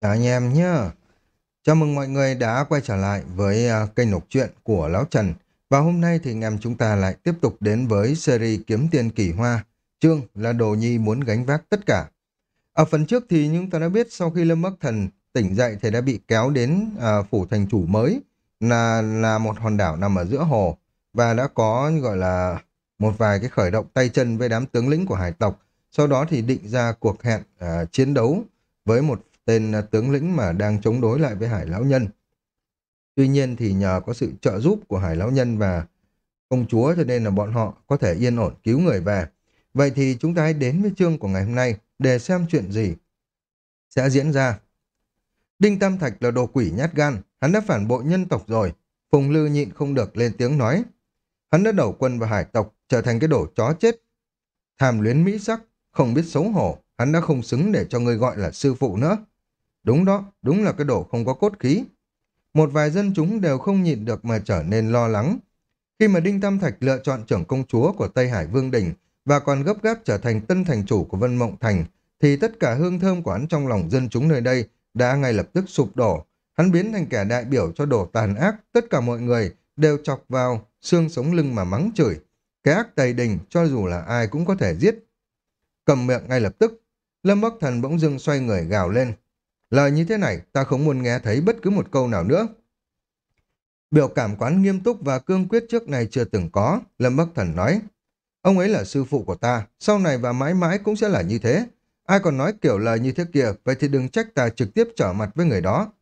Chào anh em nhé. Chào mừng mọi người đã quay trở lại với à, kênh đọc truyện của Lão Trần. Và hôm nay thì anh em chúng ta lại tiếp tục đến với series Kiếm Tiền Kỳ Hoa. Chương là Đồ Nhi muốn gánh vác tất cả. Ở phần trước thì chúng ta đã biết sau khi Lâm Bắc Thần tỉnh dậy thì đã bị kéo đến à, phủ thành chủ mới là là một hòn đảo nằm ở giữa hồ và đã có gọi là một vài cái khởi động tay chân với đám tướng lĩnh của hải tộc. Sau đó thì định ra cuộc hẹn uh, chiến đấu với một tên à, tướng lĩnh mà đang chống đối lại với Hải Lão Nhân. Tuy nhiên thì nhờ có sự trợ giúp của Hải Lão Nhân và công chúa cho nên là bọn họ có thể yên ổn cứu người về. Vậy thì chúng ta hãy đến với chương của ngày hôm nay để xem chuyện gì sẽ diễn ra. Đinh Tam Thạch là đồ quỷ nhát gan, hắn đã phản bội nhân tộc rồi. Phùng Lư nhịn không được lên tiếng nói. Hắn đã đầu quân vào hải tộc, trở thành cái đồ chó chết. Tham luyến mỹ sắc, không biết xấu hổ, hắn đã không xứng để cho người gọi là sư phụ nữa. Đúng đó, đúng là cái đồ không có cốt khí. Một vài dân chúng đều không nhịn được mà trở nên lo lắng. Khi mà Đinh Tam Thạch lựa chọn trưởng công chúa của Tây Hải Vương Đình và còn gấp gáp trở thành tân thành chủ của Vân Mộng Thành, thì tất cả hương thơm của hắn trong lòng dân chúng nơi đây đã ngay lập tức sụp đổ. Hắn biến thành kẻ đại biểu cho đồ tàn ác, tất cả mọi người đều chọc vào xương sống lưng mà mắng chửi. Cái ác tày đình cho dù là ai cũng có thể giết. Cầm miệng ngay lập tức, Lâm Bắc Thần bỗng dưng xoay người gào lên. Lời như thế này, ta không muốn nghe thấy bất cứ một câu nào nữa. Biểu cảm quán nghiêm túc và cương quyết trước này chưa từng có, Lâm Bắc Thần nói. Ông ấy là sư phụ của ta, sau này và mãi mãi cũng sẽ là như thế. Ai còn nói kiểu lời như thế kia, vậy thì đừng trách ta trực tiếp trở mặt với người đó.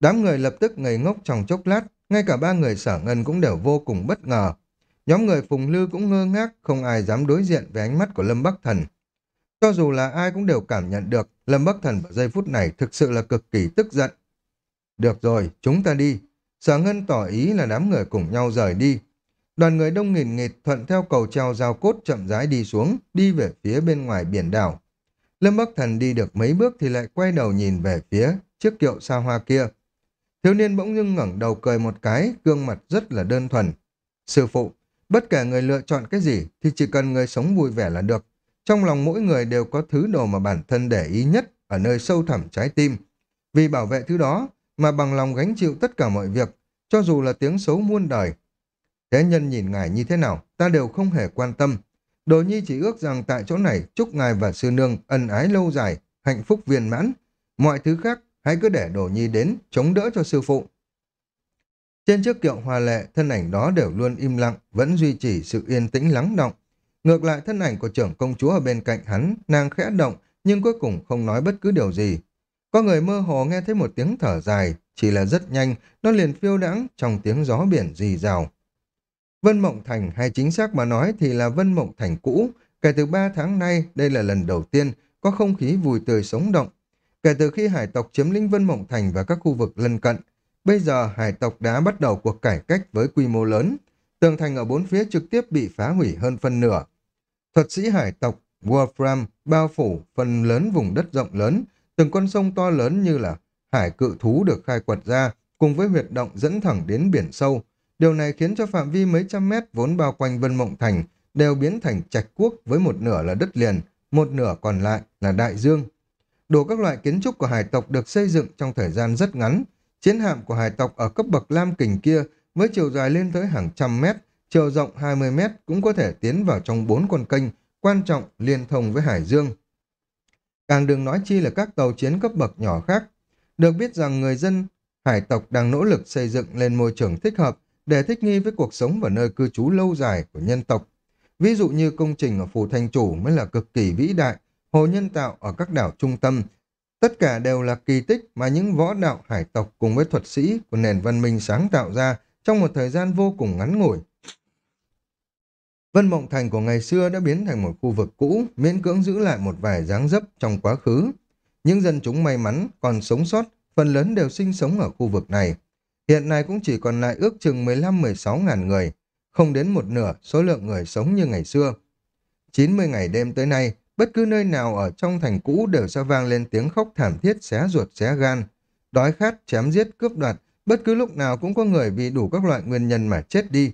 Đám người lập tức ngây ngốc trong chốc lát, ngay cả ba người sở ngân cũng đều vô cùng bất ngờ. Nhóm người Phùng Lư cũng ngơ ngác, không ai dám đối diện với ánh mắt của Lâm Bắc Thần. Cho dù là ai cũng đều cảm nhận được, Lâm Bắc Thần vào giây phút này thực sự là cực kỳ tức giận. Được rồi, chúng ta đi. Sở Ngân tỏ ý là đám người cùng nhau rời đi. Đoàn người đông nghìn nghịt thuận theo cầu treo giao cốt chậm rãi đi xuống, đi về phía bên ngoài biển đảo. Lâm Bắc Thần đi được mấy bước thì lại quay đầu nhìn về phía chiếc kiệu xa hoa kia. Thiếu niên bỗng dưng ngẩng đầu cười một cái, gương mặt rất là đơn thuần. Sư phụ, bất kể người lựa chọn cái gì thì chỉ cần người sống vui vẻ là được. Trong lòng mỗi người đều có thứ đồ mà bản thân để ý nhất ở nơi sâu thẳm trái tim. Vì bảo vệ thứ đó mà bằng lòng gánh chịu tất cả mọi việc, cho dù là tiếng xấu muôn đời. Thế nhân nhìn ngài như thế nào, ta đều không hề quan tâm. Đồ nhi chỉ ước rằng tại chỗ này chúc ngài và sư nương ân ái lâu dài, hạnh phúc viên mãn. Mọi thứ khác hãy cứ để đồ nhi đến, chống đỡ cho sư phụ. Trên chiếc kiệu hòa lệ, thân ảnh đó đều luôn im lặng, vẫn duy trì sự yên tĩnh lắng động. Ngược lại thân ảnh của trưởng công chúa ở bên cạnh hắn, nàng khẽ động, nhưng cuối cùng không nói bất cứ điều gì. Có người mơ hồ nghe thấy một tiếng thở dài, chỉ là rất nhanh, nó liền phiêu đãng trong tiếng gió biển rì rào. Vân Mộng Thành hay chính xác mà nói thì là Vân Mộng Thành cũ, kể từ ba tháng nay đây là lần đầu tiên có không khí vui tươi sống động. Kể từ khi hải tộc chiếm lĩnh Vân Mộng Thành và các khu vực lân cận, bây giờ hải tộc đã bắt đầu cuộc cải cách với quy mô lớn. Tường thành ở bốn phía trực tiếp bị phá hủy hơn phân nửa, Thuật sĩ hải tộc Wolfram bao phủ phần lớn vùng đất rộng lớn, từng con sông to lớn như là hải cự thú được khai quật ra, cùng với huyệt động dẫn thẳng đến biển sâu. Điều này khiến cho phạm vi mấy trăm mét vốn bao quanh Vân Mộng Thành đều biến thành trạch quốc với một nửa là đất liền, một nửa còn lại là đại dương. Đủ các loại kiến trúc của hải tộc được xây dựng trong thời gian rất ngắn. Chiến hạm của hải tộc ở cấp bậc lam kình kia với chiều dài lên tới hàng trăm mét chiều rộng 20 mét cũng có thể tiến vào trong bốn con kênh quan trọng liên thông với Hải Dương. Càng đừng nói chi là các tàu chiến cấp bậc nhỏ khác. Được biết rằng người dân hải tộc đang nỗ lực xây dựng lên môi trường thích hợp để thích nghi với cuộc sống và nơi cư trú lâu dài của nhân tộc. Ví dụ như công trình ở Phủ Thanh Chủ mới là cực kỳ vĩ đại, hồ nhân tạo ở các đảo trung tâm. Tất cả đều là kỳ tích mà những võ đạo hải tộc cùng với thuật sĩ của nền văn minh sáng tạo ra trong một thời gian vô cùng ngắn ngủi. Vân Mộng Thành của ngày xưa đã biến thành một khu vực cũ, miễn cưỡng giữ lại một vài dáng dấp trong quá khứ. Những dân chúng may mắn còn sống sót, phần lớn đều sinh sống ở khu vực này. Hiện nay cũng chỉ còn lại ước chừng 15-16 ngàn người, không đến một nửa số lượng người sống như ngày xưa. 90 ngày đêm tới nay, bất cứ nơi nào ở trong thành cũ đều sẽ vang lên tiếng khóc thảm thiết xé ruột xé gan. Đói khát, chém giết, cướp đoạt, bất cứ lúc nào cũng có người vì đủ các loại nguyên nhân mà chết đi.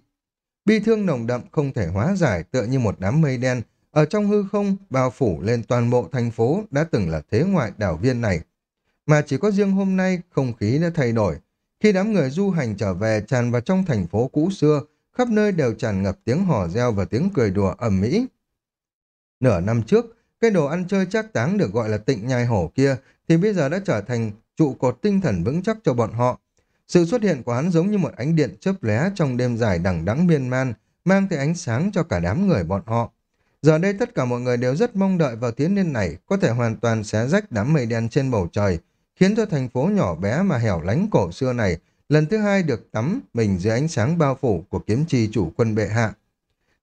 Bi thương nồng đậm không thể hóa giải tựa như một đám mây đen ở trong hư không bao phủ lên toàn bộ thành phố đã từng là thế ngoại đảo viên này. mà chỉ có riêng hôm nay không khí đã thay đổi. Khi đám người du hành trở về tràn vào trong thành phố cũ xưa, khắp nơi đều tràn ngập tiếng hò reo và tiếng cười đùa ầm ĩ. Nửa năm trước, cái đồ ăn chơi chắc táng được gọi là tịnh nhai hổ kia thì bây giờ đã trở thành trụ cột tinh thần vững chắc cho bọn họ. Sự xuất hiện của hắn giống như một ánh điện chớp lóe trong đêm dài đằng đẵng miên man, mang tới ánh sáng cho cả đám người bọn họ. Giờ đây tất cả mọi người đều rất mong đợi vào tiến niên này có thể hoàn toàn xé rách đám mây đen trên bầu trời, khiến cho thành phố nhỏ bé mà hẻo lánh cổ xưa này lần thứ hai được tắm mình dưới ánh sáng bao phủ của kiếm chi chủ quân bệ hạ.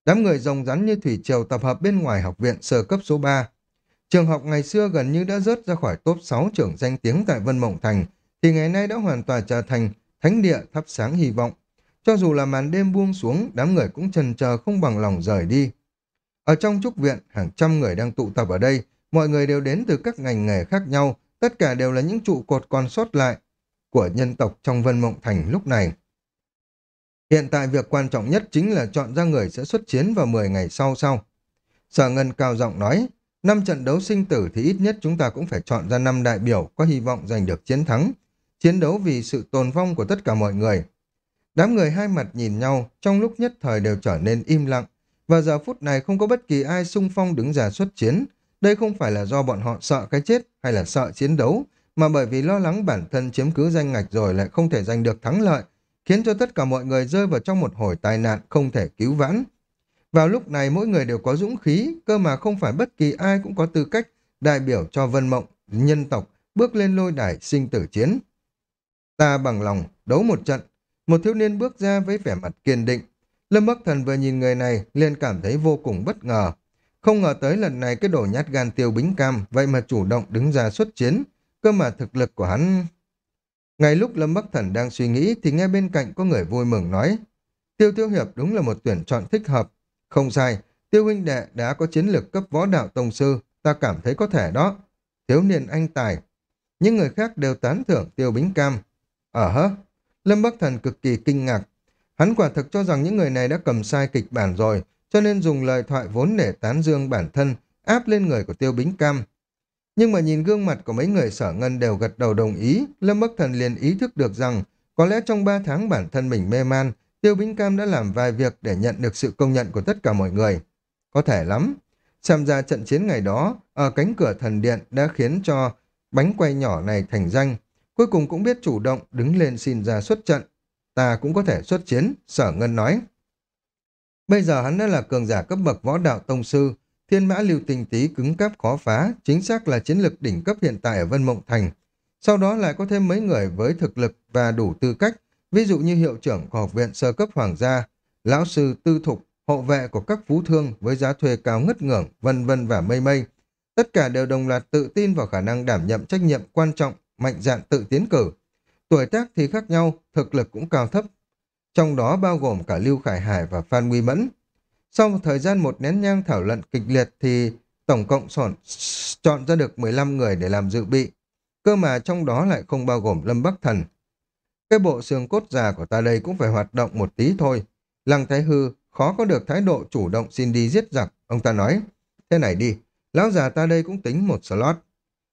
Đám người rồng rắn như thủy triều tập hợp bên ngoài học viện sơ cấp số 3. Trường học ngày xưa gần như đã rớt ra khỏi top 6 trưởng danh tiếng tại Vân Mộng Thành, thì ngày nay đã hoàn toàn trở thành thánh địa thắp sáng hy vọng. Cho dù là màn đêm buông xuống, đám người cũng trần chờ không bằng lòng rời đi. Ở trong trúc viện, hàng trăm người đang tụ tập ở đây, mọi người đều đến từ các ngành nghề khác nhau, tất cả đều là những trụ cột còn sót lại của nhân tộc trong Vân Mộng Thành lúc này. Hiện tại việc quan trọng nhất chính là chọn ra người sẽ xuất chiến vào 10 ngày sau sau. Sở Ngân cao giọng nói, năm trận đấu sinh tử thì ít nhất chúng ta cũng phải chọn ra năm đại biểu có hy vọng giành được chiến thắng. Chiến đấu vì sự tồn vong của tất cả mọi người. Đám người hai mặt nhìn nhau, trong lúc nhất thời đều trở nên im lặng, và giờ phút này không có bất kỳ ai sung phong đứng ra xuất chiến. Đây không phải là do bọn họ sợ cái chết hay là sợ chiến đấu, mà bởi vì lo lắng bản thân chiếm cứ danh ngạch rồi lại không thể giành được thắng lợi, khiến cho tất cả mọi người rơi vào trong một hồi tai nạn không thể cứu vãn. Vào lúc này mỗi người đều có dũng khí, cơ mà không phải bất kỳ ai cũng có tư cách đại biểu cho vân mộng, nhân tộc, bước lên lôi đài sinh tử chiến. Ta bằng lòng, đấu một trận. Một thiếu niên bước ra với vẻ mặt kiên định. Lâm Bắc Thần vừa nhìn người này, liền cảm thấy vô cùng bất ngờ. Không ngờ tới lần này cái đồ nhát gan tiêu bính cam, vậy mà chủ động đứng ra xuất chiến. Cơ mà thực lực của hắn... Ngay lúc Lâm Bắc Thần đang suy nghĩ thì nghe bên cạnh có người vui mừng nói Tiêu Tiêu Hiệp đúng là một tuyển chọn thích hợp. Không sai, Tiêu huynh đệ đã có chiến lược cấp võ đạo tông sư, ta cảm thấy có thể đó. Thiếu niên anh tài. Những người khác đều tán thưởng Tiêu Bính Cam. À ở hớ, Lâm Bắc Thần cực kỳ kinh ngạc. Hắn quả thực cho rằng những người này đã cầm sai kịch bản rồi, cho nên dùng lời thoại vốn để tán dương bản thân, áp lên người của Tiêu Bính Cam. Nhưng mà nhìn gương mặt của mấy người sở ngân đều gật đầu đồng ý, Lâm Bắc Thần liền ý thức được rằng có lẽ trong ba tháng bản thân mình mê man, Tiêu Bính Cam đã làm vài việc để nhận được sự công nhận của tất cả mọi người. Có thể lắm. Xem ra trận chiến ngày đó, ở cánh cửa thần điện đã khiến cho bánh quay nhỏ này thành danh. Cuối cùng cũng biết chủ động đứng lên xin ra xuất trận. Ta cũng có thể xuất chiến, sở ngân nói. Bây giờ hắn đã là cường giả cấp bậc võ đạo tông sư, Thiên mã lưu tình tí cứng cáp khó phá, chính xác là chiến lực đỉnh cấp hiện tại ở Vân Mộng Thành. Sau đó lại có thêm mấy người với thực lực và đủ tư cách, ví dụ như hiệu trưởng của học viện sơ cấp hoàng gia, lão sư tư thục, hộ vệ của các phú thương với giá thuê cao ngất ngưỡng, vân vân và mây mây. Tất cả đều đồng loạt tự tin vào khả năng đảm nhận trách nhiệm quan trọng, mạnh dạn tự tiến cử. Tuổi tác thì khác nhau, thực lực cũng cao thấp. Trong đó bao gồm cả Lưu Khải Hải và Phan Nguy Mẫn. Sau một thời gian một nén nhang thảo luận kịch liệt thì tổng cộng sổn, chọn ra được 15 người để làm dự bị. Cơ mà trong đó lại không bao gồm Lâm Bắc Thần. Cái bộ xương cốt già của ta đây cũng phải hoạt động một tí thôi. Lăng Thái Hư khó có được thái độ chủ động xin đi giết giặc. Ông ta nói, thế này đi, lão già ta đây cũng tính một slot.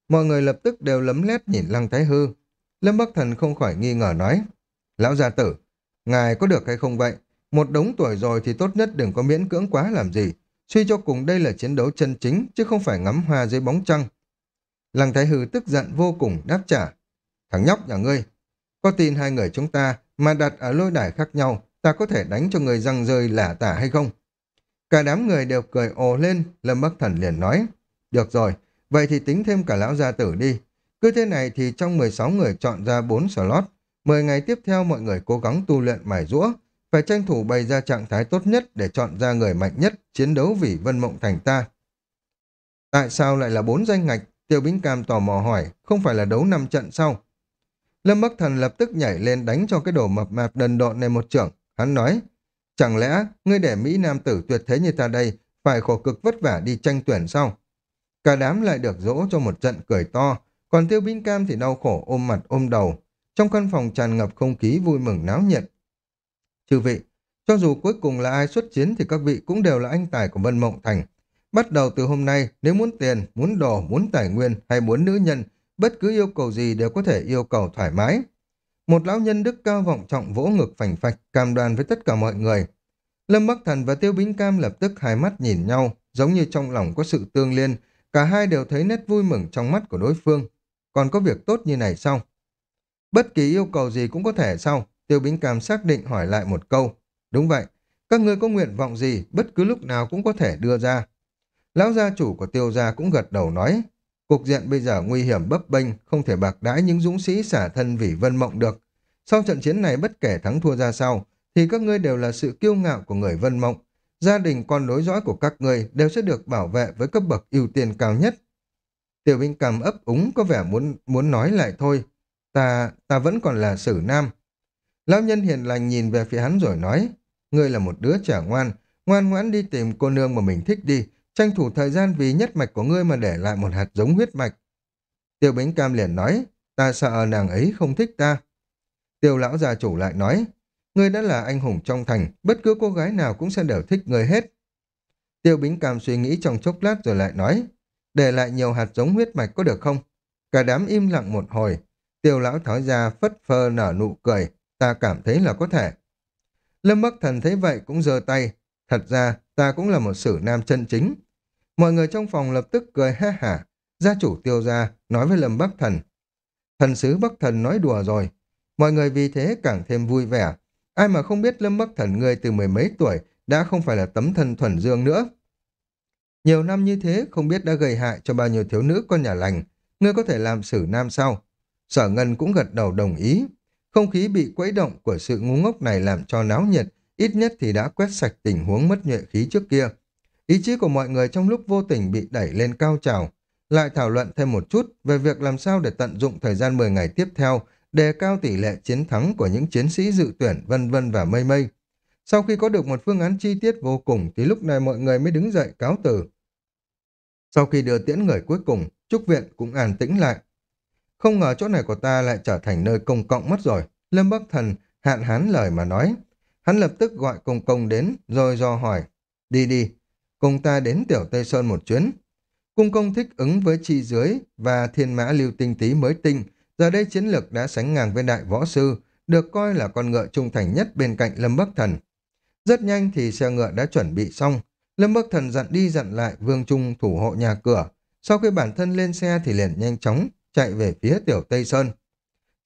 Mọi người lập tức đều lấm lét nhìn Lăng Thái Hư. Lâm Bắc Thần không khỏi nghi ngờ nói, lão gia tử, ngài có được hay không vậy? Một đống tuổi rồi thì tốt nhất đừng có miễn cưỡng quá làm gì. Suy cho cùng đây là chiến đấu chân chính, chứ không phải ngắm hoa dưới bóng trăng. Lăng Thái Hư tức giận vô cùng đáp trả. Thằng nhóc nhà ngươi, có tin hai người chúng ta mà đặt ở lôi đài khác nhau, ta có thể đánh cho người răng rơi lả tả hay không? Cả đám người đều cười ồ lên, Lâm Bắc Thần liền nói. Được rồi, vậy thì tính thêm cả lão gia tử đi. Cứ thế này thì trong 16 người chọn ra 4 slot. 10 ngày tiếp theo mọi người cố gắng tu luyện mài rũa, phải tranh thủ bày ra trạng thái tốt nhất để chọn ra người mạnh nhất chiến đấu vì Vân Mộng Thành ta. Tại sao lại là bốn danh ngạch? Tiêu Bính Cam tò mò hỏi, không phải là đấu năm trận sau. Lâm Bắc Thần lập tức nhảy lên đánh cho cái đồ mập mạp đần độn này một trưởng. Hắn nói, chẳng lẽ ngươi để Mỹ Nam tử tuyệt thế như ta đây phải khổ cực vất vả đi tranh tuyển sao? Cả đám lại được dỗ cho một trận cười to, còn Tiêu Bính Cam thì đau khổ ôm mặt ôm đầu. Trong căn phòng tràn ngập không khí vui mừng náo nhiệt. Chư vị, cho dù cuối cùng là ai xuất chiến thì các vị cũng đều là anh tài của Vân Mộng Thành. Bắt đầu từ hôm nay, nếu muốn tiền, muốn đồ, muốn tài nguyên hay muốn nữ nhân, bất cứ yêu cầu gì đều có thể yêu cầu thoải mái. Một lão nhân đức cao vọng trọng vỗ ngực phành phạch, cam đoan với tất cả mọi người. Lâm Bắc Thần và Tiêu Bính Cam lập tức hai mắt nhìn nhau, giống như trong lòng có sự tương liên, cả hai đều thấy nét vui mừng trong mắt của đối phương. Còn có việc tốt như này sao? Bất kỳ yêu cầu gì cũng có thể sao? Tiêu Bính Cam xác định hỏi lại một câu. Đúng vậy, các ngươi có nguyện vọng gì, bất cứ lúc nào cũng có thể đưa ra. Lão gia chủ của tiêu gia cũng gật đầu nói, cục diện bây giờ nguy hiểm bấp bênh, không thể bạc đãi những dũng sĩ xả thân vì vân mộng được. Sau trận chiến này bất kể thắng thua ra sao, thì các ngươi đều là sự kiêu ngạo của người vân mộng. Gia đình con nối dõi của các người đều sẽ được bảo vệ với cấp bậc ưu tiên cao nhất. Tiểu Vinh cầm ấp úng có vẻ muốn muốn nói lại thôi. Ta, ta vẫn còn là sử nam. Lão nhân hiền lành nhìn về phía hắn rồi nói, ngươi là một đứa trẻ ngoan, ngoan ngoãn đi tìm cô nương mà mình thích đi, tranh thủ thời gian vì nhất mạch của ngươi mà để lại một hạt giống huyết mạch. Tiêu Bính Cam liền nói, ta sợ nàng ấy không thích ta. Tiêu lão gia chủ lại nói, ngươi đã là anh hùng trong thành, bất cứ cô gái nào cũng sẽ đều thích ngươi hết. Tiêu Bính Cam suy nghĩ trong chốc lát rồi lại nói, để lại nhiều hạt giống huyết mạch có được không? Cả đám im lặng một hồi, tiêu lão tháo ra phất phơ nở nụ cười, ta cảm thấy là có thể. Lâm Bắc Thần thấy vậy cũng giơ tay, thật ra ta cũng là một sử nam chân chính. Mọi người trong phòng lập tức cười ha hả, gia chủ tiêu gia nói với Lâm Bắc Thần. Thần sứ Bắc Thần nói đùa rồi, mọi người vì thế càng thêm vui vẻ. Ai mà không biết Lâm Bắc Thần người từ mười mấy tuổi đã không phải là tấm thân thuần dương nữa. Nhiều năm như thế không biết đã gây hại cho bao nhiêu thiếu nữ con nhà lành, ngươi có thể làm xử nam sao? Sở Ngân cũng gật đầu đồng ý. Không khí bị quấy động của sự ngu ngốc này làm cho náo nhiệt, ít nhất thì đã quét sạch tình huống mất nhuệ khí trước kia. Ý chí của mọi người trong lúc vô tình bị đẩy lên cao trào, lại thảo luận thêm một chút về việc làm sao để tận dụng thời gian 10 ngày tiếp theo, đề cao tỷ lệ chiến thắng của những chiến sĩ dự tuyển vân vân và mây mây. Sau khi có được một phương án chi tiết vô cùng thì lúc này mọi người mới đứng dậy cáo từ. Sau khi đưa tiễn người cuối cùng, Trúc Viện cũng an tĩnh lại. Không ngờ chỗ này của ta lại trở thành nơi công cộng mất rồi. Lâm Bắc Thần hạn hán lời mà nói. Hắn lập tức gọi công công đến, rồi do hỏi. Đi đi, cùng ta đến Tiểu Tây Sơn một chuyến. Cung công thích ứng với chi dưới và thiên mã lưu tinh tí mới tinh. Giờ đây chiến lược đã sánh ngang với đại võ sư, được coi là con ngựa trung thành nhất bên cạnh Lâm Bắc Thần. Rất nhanh thì xe ngựa đã chuẩn bị xong. Lâm Bắc Thần dặn đi dặn lại Vương Trung thủ hộ nhà cửa. Sau khi bản thân lên xe thì liền nhanh chóng chạy về phía Tiểu Tây Sơn.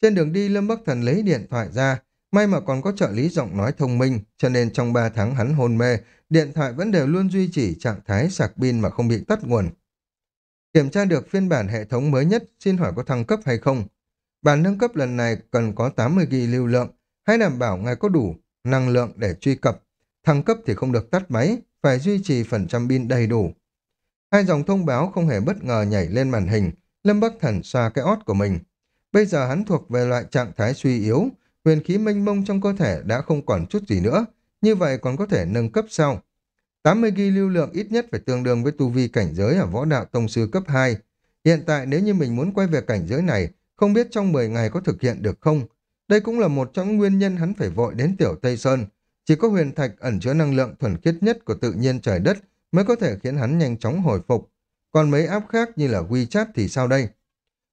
Trên đường đi Lâm Bắc Thần lấy điện thoại ra, may mà còn có trợ lý giọng nói thông minh, cho nên trong 3 tháng hắn hôn mê, điện thoại vẫn đều luôn duy trì trạng thái sạc pin mà không bị tắt nguồn. Kiểm tra được phiên bản hệ thống mới nhất, xin hỏi có thăng cấp hay không? Bản nâng cấp lần này cần có 80GB lưu lượng, hãy đảm bảo ngài có đủ năng lượng để truy cập. Thăng cấp thì không được tắt máy, phải duy trì phần trăm pin đầy đủ. Hai dòng thông báo không hề bất ngờ nhảy lên màn hình, Lâm Bắc Thần xoa cái ót của mình. Bây giờ hắn thuộc về loại trạng thái suy yếu, huyền khí mênh mông trong cơ thể đã không còn chút gì nữa, như vậy còn có thể nâng cấp sau. 80GB lưu lượng ít nhất phải tương đương với tu vi cảnh giới ở võ đạo tông sư cấp 2. Hiện tại nếu như mình muốn quay về cảnh giới này, không biết trong 10 ngày có thực hiện được không? Đây cũng là một trong nguyên nhân hắn phải vội đến Tiểu Tây Sơn. Chỉ có huyền thạch ẩn chứa năng lượng thuần khiết nhất của tự nhiên trời đất mới có thể khiến hắn nhanh chóng hồi phục. Còn mấy áp khác như là WeChat thì sao đây?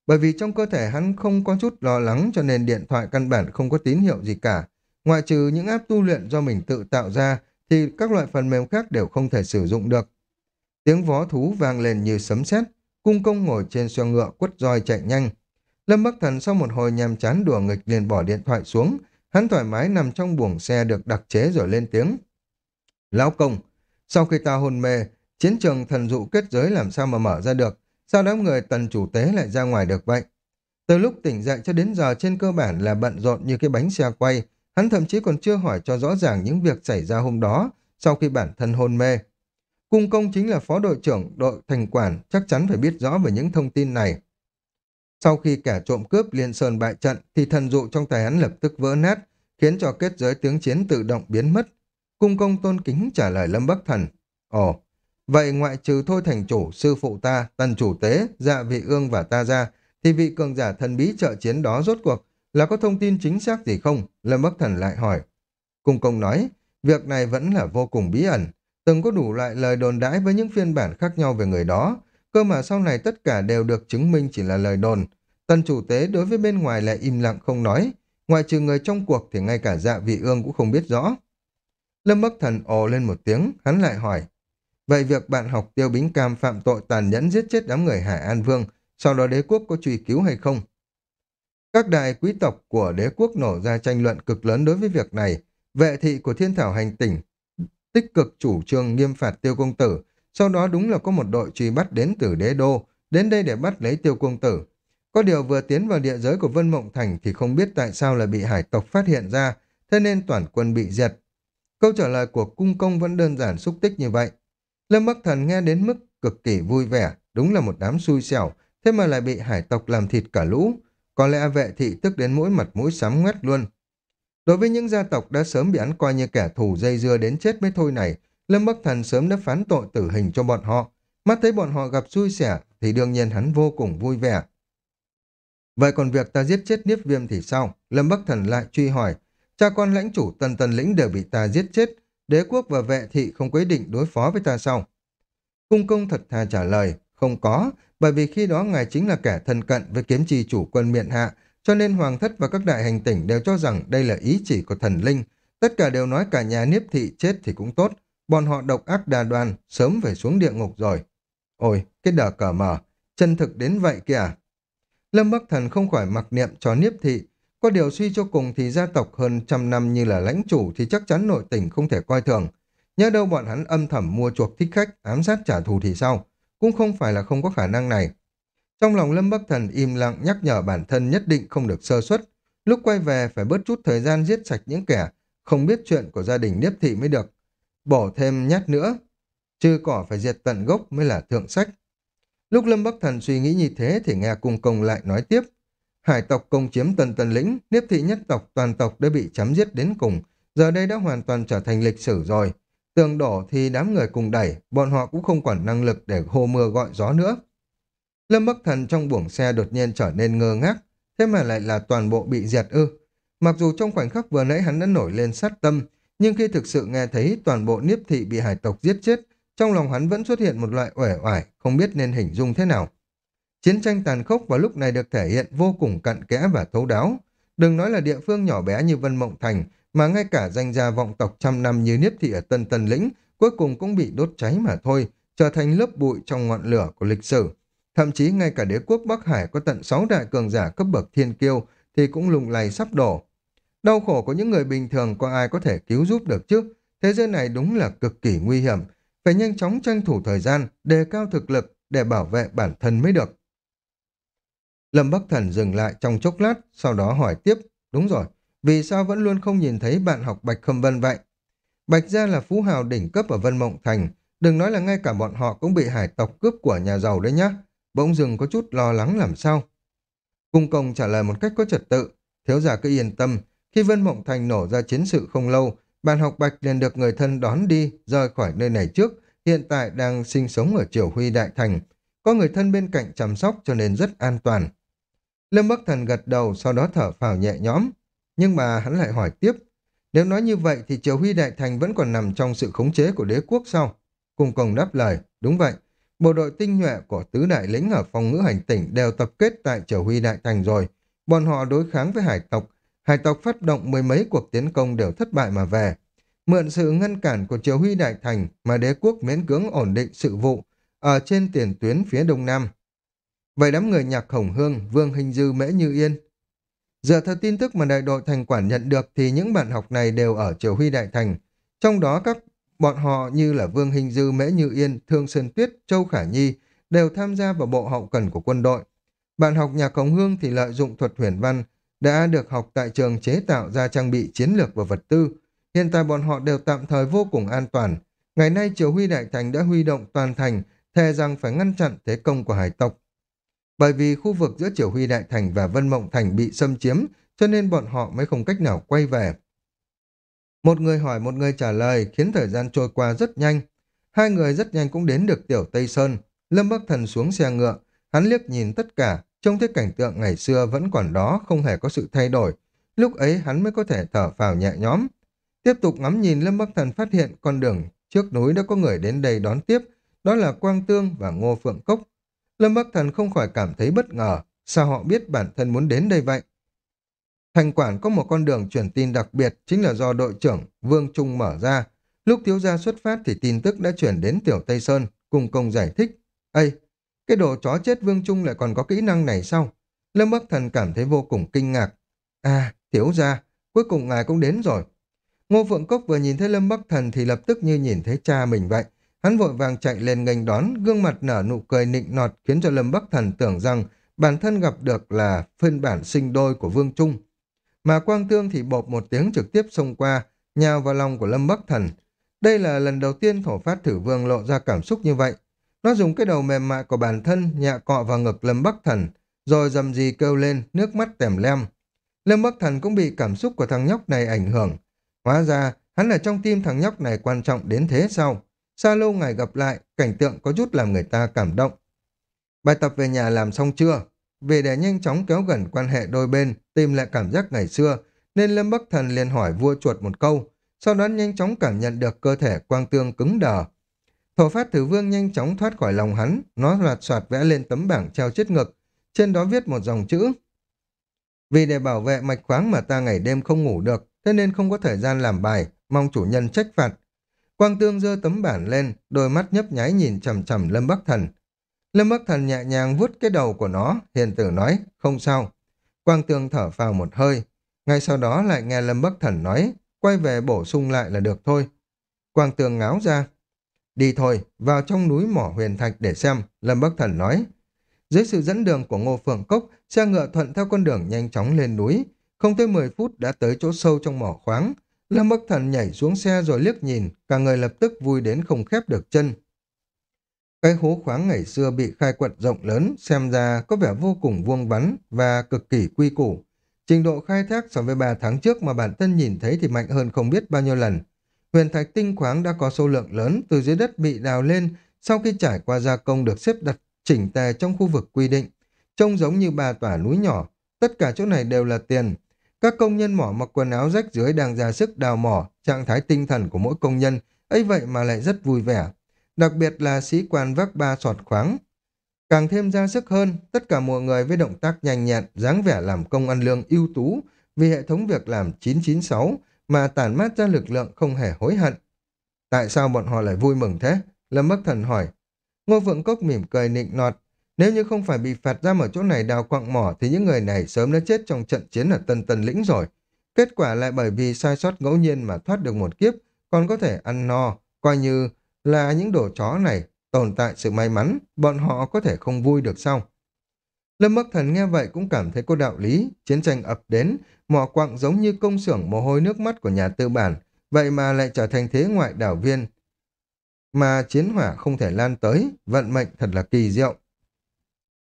Bởi vì trong cơ thể hắn không có chút lo lắng cho nên điện thoại căn bản không có tín hiệu gì cả. Ngoại trừ những app tu luyện do mình tự tạo ra thì các loại phần mềm khác đều không thể sử dụng được. Tiếng vó thú vang lên như sấm sét, cung công ngồi trên xe ngựa quất roi chạy nhanh. Lâm Bắc Thần sau một hồi nhàm chán đùa nghịch liền bỏ điện thoại xuống, hắn thoải mái nằm trong buồng xe được đặc chế rồi lên tiếng. Lão công, sau khi ta hôn mê, chiến trường thần dụ kết giới làm sao mà mở ra được, sao đám người tần chủ tế lại ra ngoài được vậy? Từ lúc tỉnh dậy cho đến giờ trên cơ bản là bận rộn như cái bánh xe quay, hắn thậm chí còn chưa hỏi cho rõ ràng những việc xảy ra hôm đó sau khi bản thân hôn mê. Cung công chính là phó đội trưởng đội thành quản, chắc chắn phải biết rõ về những thông tin này. Sau khi kẻ trộm cướp liên sơn bại trận thì thần dụ trong tay hắn lập tức vỡ nát, khiến cho kết giới tướng chiến tự động biến mất. Cung công tôn kính trả lời Lâm Bắc Thần. Ồ, vậy ngoại trừ thôi thành chủ, sư phụ ta, tần chủ tế, dạ vị ương và ta ra, thì vị cường giả thần bí trợ chiến đó rốt cuộc là có thông tin chính xác gì không? Lâm Bắc Thần lại hỏi. Cung công nói, việc này vẫn là vô cùng bí ẩn. Từng có đủ loại lời đồn đãi với những phiên bản khác nhau về người đó, cơ mà sau này tất cả đều được chứng minh chỉ là lời đồn. Tần chủ tế đối với bên ngoài lại im lặng không nói, ngoại trừ người trong cuộc thì ngay cả dạ vị ương cũng không biết rõ. Lâm Bắc Thần ồ lên một tiếng, hắn lại hỏi, vậy việc bạn học tiêu bính cam phạm tội tàn nhẫn giết chết đám người Hải An Vương, sau đó đế quốc có truy cứu hay không? Các đại quý tộc của đế quốc nổ ra tranh luận cực lớn đối với việc này, vệ thị của thiên thảo hành tỉnh tích cực chủ trương nghiêm phạt tiêu công tử, sau đó đúng là có một đội truy bắt đến từ đế đô, đến đây để bắt lấy tiêu công tử. Có điều vừa tiến vào địa giới của Vân Mộng Thành thì không biết tại sao lại bị hải tộc phát hiện ra, thế nên toàn quân bị diệt. Câu trả lời của cung công vẫn đơn giản xúc tích như vậy. Lâm Bắc Thần nghe đến mức cực kỳ vui vẻ, đúng là một đám xui xẻo, thế mà lại bị hải tộc làm thịt cả lũ. Có lẽ vệ thị tức đến mỗi mặt mũi sám ngoét luôn. Đối với những gia tộc đã sớm bị hắn coi như kẻ thù dây dưa đến chết mới thôi này, Lâm Bắc Thần sớm đã phán tội tử hình cho bọn họ. Mắt thấy bọn họ gặp xui xẻ thì đương nhiên hắn vô cùng vui vẻ. Vậy còn việc ta giết chết Niếp Viêm thì sao? Lâm Bắc Thần lại truy hỏi. Cha con lãnh chủ tần tần lĩnh đều bị ta giết chết. Đế quốc và vệ thị không quyết định đối phó với ta sao? Cung công thật thà trả lời. Không có, bởi vì khi đó ngài chính là kẻ thân cận với kiếm trì chủ quân miện hạ, cho nên hoàng thất và các đại hành tỉnh đều cho rằng đây là ý chỉ của thần linh. Tất cả đều nói cả nhà Niếp thị chết thì cũng tốt. Bọn họ độc ác đa đoan, sớm về xuống địa ngục rồi. Ôi, cái đờ cờ mờ, chân thực đến vậy kìa. Lâm Bắc Thần không khỏi mặc niệm cho Niếp thị. Có điều suy cho cùng thì gia tộc hơn trăm năm như là lãnh chủ thì chắc chắn nội tình không thể coi thường. Nhớ đâu bọn hắn âm thầm mua chuộc thích khách, ám sát trả thù thì sao? Cũng không phải là không có khả năng này. Trong lòng Lâm Bắc Thần im lặng nhắc nhở bản thân nhất định không được sơ suất. Lúc quay về phải bớt chút thời gian giết sạch những kẻ không biết chuyện của gia đình Niếp thị mới được. Bỏ thêm nhát nữa. Chứ cỏ phải diệt tận gốc mới là thượng sách. Lúc Lâm Bắc Thần suy nghĩ như thế thì nghe cung công lại nói tiếp. Hải tộc công chiếm tần tần lĩnh, Niếp thị nhất tộc toàn tộc đã bị chấm giết đến cùng. Giờ đây đã hoàn toàn trở thành lịch sử rồi. Tường đổ thì đám người cùng đẩy, bọn họ cũng không còn năng lực để hô mưa gọi gió nữa. Lâm Bắc Thần trong buồng xe đột nhiên trở nên ngơ ngác, thế mà lại là toàn bộ bị diệt ư. Mặc dù trong khoảnh khắc vừa nãy hắn đã nổi lên sát tâm, nhưng khi thực sự nghe thấy toàn bộ niếp thị bị hải tộc giết chết, trong lòng hắn vẫn xuất hiện một loại uể oải, không biết nên hình dung thế nào. Chiến tranh tàn khốc vào lúc này được thể hiện vô cùng cặn kẽ và thấu đáo. Đừng nói là địa phương nhỏ bé như Vân Mộng Thành, mà ngay cả danh gia vọng tộc trăm năm như Niếp Thị ở Tân Tân Lĩnh, cuối cùng cũng bị đốt cháy mà thôi, trở thành lớp bụi trong ngọn lửa của lịch sử. Thậm chí ngay cả đế quốc Bắc Hải có tận sáu đại cường giả cấp bậc thiên kiêu thì cũng lùng lầy sắp đổ. Đau khổ của những người bình thường có ai có thể cứu giúp được chứ? Thế giới này đúng là cực kỳ nguy hiểm. Phải nhanh chóng tranh thủ thời gian, đề cao thực lực để bảo vệ bản thân mới được. Lâm Bắc Thần dừng lại trong chốc lát, sau đó hỏi tiếp. Đúng rồi, vì sao vẫn luôn không nhìn thấy bạn học Bạch Khâm Vân vậy? Bạch gia là phú hào đỉnh cấp ở Vân Mộng Thành. Đừng nói là ngay cả bọn họ cũng bị hải tộc cướp của nhà giàu đấy nhá. Bỗng dừng có chút lo lắng làm sao. Cung công trả lời một cách có trật tự. Thiếu giả cứ yên tâm. Khi Vân Mộng Thành nổ ra chiến sự không lâu, bàn học Bạch liền được người thân đón đi, rời khỏi nơi này trước. Hiện tại đang sinh sống ở Triều Huy Đại Thành. Có người thân bên cạnh chăm sóc cho nên rất an toàn. Lâm Bắc Thần gật đầu, sau đó thở phào nhẹ nhõm. Nhưng mà hắn lại hỏi tiếp, nếu nói như vậy thì Triều Huy Đại Thành vẫn còn nằm trong sự khống chế của đế quốc sao? Cung công đáp lời, đúng vậy. Bộ đội tinh nhuệ của tứ đại lĩnh ở phòng ngữ hành tỉnh đều tập kết tại Triều Huy Đại Thành rồi. Bọn họ đối kháng với hải tộc. Hải tộc phát động mười mấy cuộc tiến công đều thất bại mà về. Mượn sự ngăn cản của Triều Huy Đại Thành mà đế quốc miễn cưỡng ổn định sự vụ ở trên tiền tuyến phía đông nam. Vậy đám người nhạc khổng Hương, Vương Hình Dư, Mễ Như Yên Dựa theo tin tức mà đại đội thành quản nhận được thì những bạn học này đều ở Triều Huy Đại Thành. Trong đó các bọn họ như là Vương Hình Dư, Mễ Như Yên, Thương Sơn Tuyết, Châu Khả Nhi đều tham gia vào bộ hậu cần của quân đội. Bạn học nhà Cống Hương thì lợi dụng thuật huyền văn đã được học tại trường chế tạo ra trang bị chiến lược và vật tư. Hiện tại bọn họ đều tạm thời vô cùng an toàn. Ngày nay Triều Huy Đại Thành đã huy động toàn thành, thề rằng phải ngăn chặn thế công của hải tộc bởi vì khu vực giữa Triều Huy Đại Thành và Vân Mộng Thành bị xâm chiếm, cho nên bọn họ mới không cách nào quay về. Một người hỏi một người trả lời khiến thời gian trôi qua rất nhanh. Hai người rất nhanh cũng đến được Tiểu Tây Sơn. Lâm Bắc Thần xuống xe ngựa, hắn liếc nhìn tất cả, trông thấy cảnh tượng ngày xưa vẫn còn đó, không hề có sự thay đổi. Lúc ấy hắn mới có thể thở phào nhẹ nhõm. Tiếp tục ngắm nhìn Lâm Bắc Thần phát hiện con đường trước núi đã có người đến đây đón tiếp, đó là Quang Tương và Ngô Phượng Cốc. Lâm Bắc Thần không khỏi cảm thấy bất ngờ. sao họ biết bản thân muốn đến đây vậy? Thành quản có một con đường truyền tin đặc biệt chính là do đội trưởng Vương Trung mở ra. Lúc thiếu gia xuất phát thì tin tức đã chuyển đến Tiểu Tây Sơn, cùng công giải thích. Ây, cái đồ chó chết Vương Trung lại còn có kỹ năng này sao? Lâm Bắc Thần cảm thấy vô cùng kinh ngạc. À, thiếu gia, cuối cùng ngài cũng đến rồi. Ngô Phượng Cốc vừa nhìn thấy Lâm Bắc Thần thì lập tức như nhìn thấy cha mình vậy. Hắn vội vàng chạy lên nghênh đón, gương mặt nở nụ cười nịnh nọt khiến cho Lâm Bắc Thần tưởng rằng bản thân gặp được là phiên bản sinh đôi của Vương Trung. Mà Quang Tương thì bộp một tiếng trực tiếp xông qua, nhào vào lòng của Lâm Bắc Thần. Đây là lần đầu tiên thổ phát thử vương lộ ra cảm xúc như vậy. Nó dùng cái đầu mềm mại của bản thân nhạ cọ vào ngực Lâm Bắc Thần, rồi dầm gì kêu lên, nước mắt tèm lem. Lâm Bắc Thần cũng bị cảm xúc của thằng nhóc này ảnh hưởng. Hóa ra, hắn ở trong tim thằng nhóc này quan trọng đến thế sao? Xa lâu ngày gặp lại, cảnh tượng có chút làm người ta cảm động. Bài tập về nhà làm xong chưa? Vì để nhanh chóng kéo gần quan hệ đôi bên, tìm lại cảm giác ngày xưa, nên Lâm Bắc Thần liền hỏi vua chuột một câu, sau đó nhanh chóng cảm nhận được cơ thể quang tương cứng đờ. Thổ phát thử vương nhanh chóng thoát khỏi lòng hắn, nó loạt soạt vẽ lên tấm bảng treo chết ngực, trên đó viết một dòng chữ. Vì để bảo vệ mạch khoáng mà ta ngày đêm không ngủ được, thế nên không có thời gian làm bài, mong chủ nhân trách phạt. Quang Tương giơ tấm bản lên, đôi mắt nhấp nháy nhìn chầm chầm Lâm Bắc Thần. Lâm Bắc Thần nhẹ nhàng vuốt cái đầu của nó, hiền tử nói, không sao. Quang Tương thở phào một hơi, ngay sau đó lại nghe Lâm Bắc Thần nói, quay về bổ sung lại là được thôi. Quang Tương ngáo ra, đi thôi, vào trong núi mỏ huyền thạch để xem, Lâm Bắc Thần nói. Dưới sự dẫn đường của Ngô Phượng Cốc, xe ngựa thuận theo con đường nhanh chóng lên núi, không tới 10 phút đã tới chỗ sâu trong mỏ khoáng. Lâm Bắc Thần nhảy xuống xe rồi liếc nhìn, cả người lập tức vui đến không khép được chân. Cái hố khoáng ngày xưa bị khai quật rộng lớn, xem ra có vẻ vô cùng vuông vắn và cực kỳ quy củ. Trình độ khai thác so với 3 tháng trước mà bản thân nhìn thấy thì mạnh hơn không biết bao nhiêu lần. Huyền thạch tinh khoáng đã có số lượng lớn từ dưới đất bị đào lên sau khi trải qua gia công được xếp đặt chỉnh tề trong khu vực quy định. Trông giống như ba tòa núi nhỏ, tất cả chỗ này đều là tiền. Các công nhân mỏ mặc quần áo rách dưới đang ra sức đào mỏ, trạng thái tinh thần của mỗi công nhân, ấy vậy mà lại rất vui vẻ. Đặc biệt là sĩ quan vác ba sọt khoáng. Càng thêm ra sức hơn, tất cả mọi người với động tác nhanh nhẹn, dáng vẻ làm công ăn lương ưu tú vì hệ thống việc làm 996 mà tản mát ra lực lượng không hề hối hận. Tại sao bọn họ lại vui mừng thế? Lâm Bắc Thần hỏi. Ngô Vượng Cốc mỉm cười nịnh nọt. Nếu như không phải bị phạt ra ở chỗ này đào quặng mỏ thì những người này sớm đã chết trong trận chiến ở Tân Tân Lĩnh rồi. Kết quả lại bởi vì sai sót ngẫu nhiên mà thoát được một kiếp, còn có thể ăn no, coi như là những đồ chó này tồn tại sự may mắn, bọn họ có thể không vui được sao? Lâm Bắc Thần nghe vậy cũng cảm thấy có đạo lý, chiến tranh ập đến, mỏ quặng giống như công xưởng mồ hôi nước mắt của nhà tư bản, vậy mà lại trở thành thế ngoại đảo viên. Mà chiến hỏa không thể lan tới, vận mệnh thật là kỳ diệu.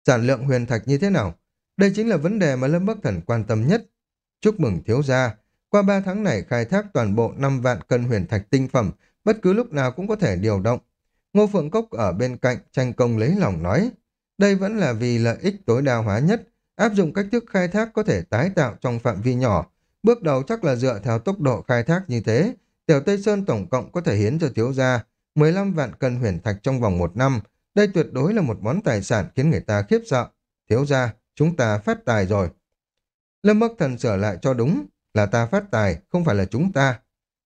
Sản lượng huyền thạch như thế nào? Đây chính là vấn đề mà Lâm Bắc Thần quan tâm nhất. Chúc mừng thiếu gia, qua 3 tháng này khai thác toàn bộ 5 vạn cân huyền thạch tinh phẩm, bất cứ lúc nào cũng có thể điều động. Ngô Phượng Cốc ở bên cạnh tranh công lấy lòng nói, đây vẫn là vì lợi ích tối đa hóa nhất, áp dụng cách thức khai thác có thể tái tạo trong phạm vi nhỏ. Bước đầu chắc là dựa theo tốc độ khai thác như thế, Tiểu Tây Sơn tổng cộng có thể hiến cho thiếu gia 15 vạn cân huyền thạch trong vòng một năm. Đây tuyệt đối là một món tài sản khiến người ta khiếp sợ. Thiếu gia, chúng ta phát tài rồi. Lâm Bắc Thần sửa lại cho đúng, là ta phát tài, không phải là chúng ta.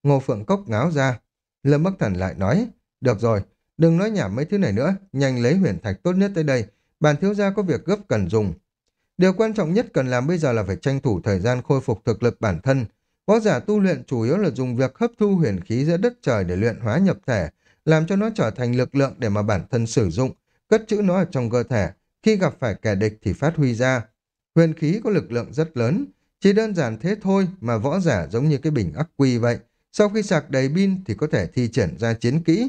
Ngô Phượng Cốc ngáo ra. Lâm Bắc Thần lại nói, được rồi, đừng nói nhảm mấy thứ này nữa, nhanh lấy huyền thạch tốt nhất tới đây, bản thiếu gia có việc gấp cần dùng. Điều quan trọng nhất cần làm bây giờ là phải tranh thủ thời gian khôi phục thực lực bản thân. Võ giả tu luyện chủ yếu là dùng việc hấp thu huyền khí giữa đất trời để luyện hóa nhập thể, làm cho nó trở thành lực lượng để mà bản thân sử dụng, cất trữ nó ở trong cơ thể, khi gặp phải kẻ địch thì phát huy ra. Huyền khí có lực lượng rất lớn, chỉ đơn giản thế thôi mà võ giả giống như cái bình ắc quy vậy, sau khi sạc đầy pin thì có thể thi triển ra chiến kỹ.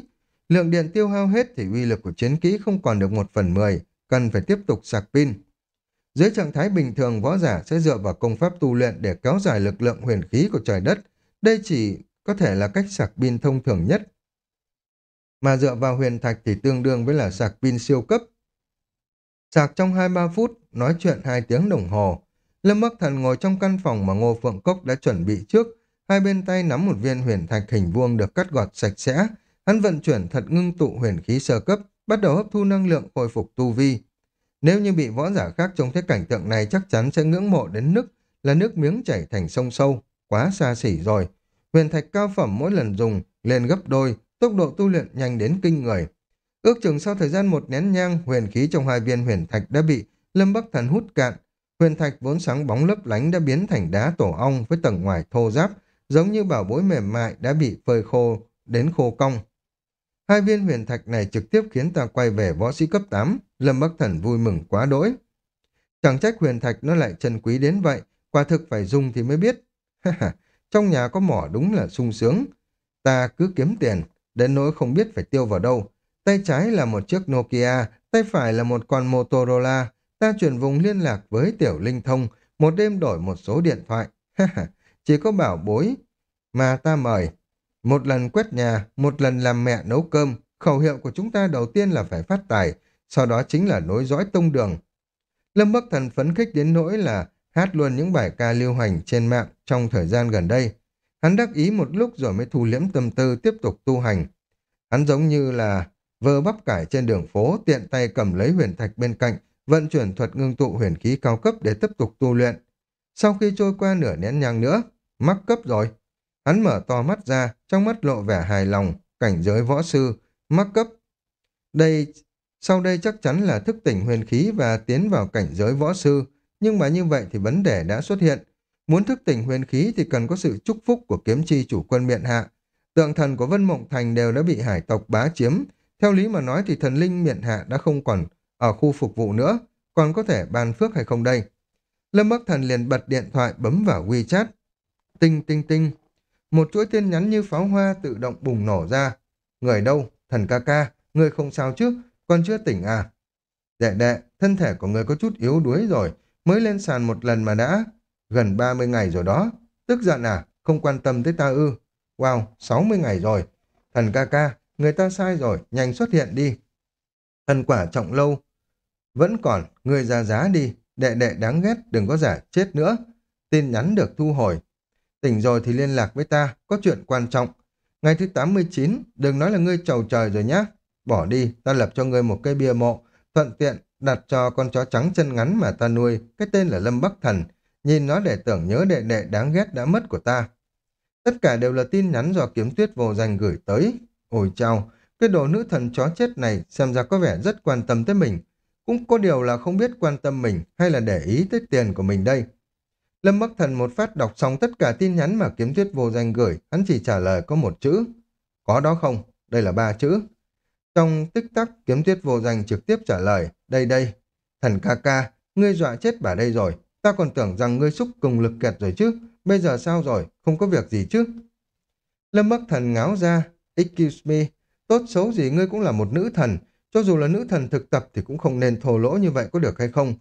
Lượng điện tiêu hao hết thì uy lực của chiến kỹ không còn được một phần mười, cần phải tiếp tục sạc pin. Dưới trạng thái bình thường, võ giả sẽ dựa vào công pháp tu luyện để kéo dài lực lượng huyền khí của trời đất. Đây chỉ có thể là cách sạc pin thông thường nhất. Mà dựa vào huyền thạch thì tương đương với là sạc pin siêu cấp. Sạc trong 2-3 phút, nói chuyện 2 tiếng đồng hồ. Lâm Bắc Thần ngồi trong căn phòng mà Ngô Phượng Cốc đã chuẩn bị trước, hai bên tay nắm một viên huyền thạch hình vuông được cắt gọt sạch sẽ. Hắn vận chuyển thật ngưng tụ huyền khí sơ cấp, bắt đầu hấp thu năng lượng khôi phục tu vi. Nếu như bị võ giả khác trông thấy cảnh tượng này chắc chắn sẽ ngưỡng mộ đến nước là nước miếng chảy thành sông sâu, quá xa xỉ rồi. Huyền thạch cao phẩm mỗi lần dùng lên gấp đôi, tốc độ tu luyện nhanh đến kinh người. Ước chừng sau thời gian một nén nhang, huyền khí trong hai viên huyền thạch đã bị Lâm Bắc Thần hút cạn. Huyền thạch vốn sáng bóng lấp lánh đã biến thành đá tổ ong với tầng ngoài thô ráp, giống như bảo bối mềm mại đã bị phơi khô đến khô cong. Hai viên huyền thạch này trực tiếp khiến ta quay về võ sĩ cấp 8, Lâm Bắc Thần vui mừng quá đỗi. Chẳng trách huyền thạch nó lại chân quý đến vậy, quả thực phải dùng thì mới biết. Trong nhà có mỏ đúng là sung sướng. Ta cứ kiếm tiền, đến nỗi không biết phải tiêu vào đâu. Tay trái là một chiếc Nokia, tay phải là một con Motorola. Ta chuyển vùng liên lạc với tiểu linh thông, một đêm đổi một số điện thoại. Chỉ có bảo bối mà ta mời. Một lần quét nhà, một lần làm mẹ nấu cơm. Khẩu hiệu của chúng ta đầu tiên là phải phát tài, sau đó chính là nối dõi tông đường. Lâm Bắc Thần phấn khích đến nỗi là hát luôn những bài ca lưu hành trên mạng trong thời gian gần đây. Hắn đắc ý một lúc rồi mới thu liễm tâm tư tiếp tục tu hành. Hắn giống như là vơ bắp cải trên đường phố tiện tay cầm lấy huyền thạch bên cạnh, vận chuyển thuật ngưng tụ huyền khí cao cấp để tiếp tục tu luyện. Sau khi trôi qua nửa nén nhang nữa, mắc cấp rồi. Hắn mở to mắt ra, trong mắt lộ vẻ hài lòng, cảnh giới võ sư, mắc cấp. Đây, sau đây chắc chắn là thức tỉnh huyền khí và tiến vào cảnh giới võ sư, nhưng mà như vậy thì vấn đề đã xuất hiện. Muốn thức tỉnh huyền khí thì cần có sự chúc phúc của kiếm chi chủ quân miện hạ. Tượng thần của Vân Mộng Thành đều đã bị hải tộc bá chiếm. Theo lý mà nói thì thần linh miện hạ đã không còn ở khu phục vụ nữa, còn có thể ban phước hay không đây? Lâm Bắc Thần liền bật điện thoại bấm vào WeChat. Tinh tinh tinh. Một chuỗi tin nhắn như pháo hoa tự động bùng nổ ra. Người đâu? Thần ca ca, người không sao chứ? Còn chưa tỉnh à? Đệ đệ, thân thể của người có chút yếu đuối rồi, mới lên sàn một lần mà đã. Gần 30 ngày rồi đó. Tức giận à? Không quan tâm tới ta ư? Wow, 60 ngày rồi. Thần ca ca, người ta sai rồi, nhanh xuất hiện đi. Thần quả trọng lâu. Vẫn còn, người ra giá đi, đệ đệ đáng ghét, đừng có giả chết nữa. Tin nhắn được thu hồi. Tỉnh rồi thì liên lạc với ta, có chuyện quan trọng. Ngày thứ 89, đừng nói là ngươi trầu trời rồi nhá. Bỏ đi, ta lập cho ngươi một cây bia mộ, thuận tiện đặt cho con chó trắng chân ngắn mà ta nuôi, cái tên là Lâm Bắc Thần. Nhìn nó để tưởng nhớ đệ đệ đáng ghét đã mất của ta. Tất cả đều là tin nhắn do kiếm tuyết vô danh gửi tới. Ôi chào, cái đồ nữ thần chó chết này xem ra có vẻ rất quan tâm tới mình. Cũng có điều là không biết quan tâm mình hay là để ý tới tiền của mình đây. Lâm Bắc Thần một phát đọc xong tất cả tin nhắn mà kiếm tuyết vô danh gửi, hắn chỉ trả lời có một chữ. Có đó không? Đây là ba chữ. Trong tích tắc, kiếm tuyết vô danh trực tiếp trả lời, đây đây, thần ca ca, ngươi dọa chết bà đây rồi, ta còn tưởng rằng ngươi xúc cùng lực kẹt rồi chứ, bây giờ sao rồi, không có việc gì chứ. Lâm Bắc Thần ngáo ra, excuse me, tốt xấu gì ngươi cũng là một nữ thần, cho dù là nữ thần thực tập thì cũng không nên thô lỗ như vậy có được hay không.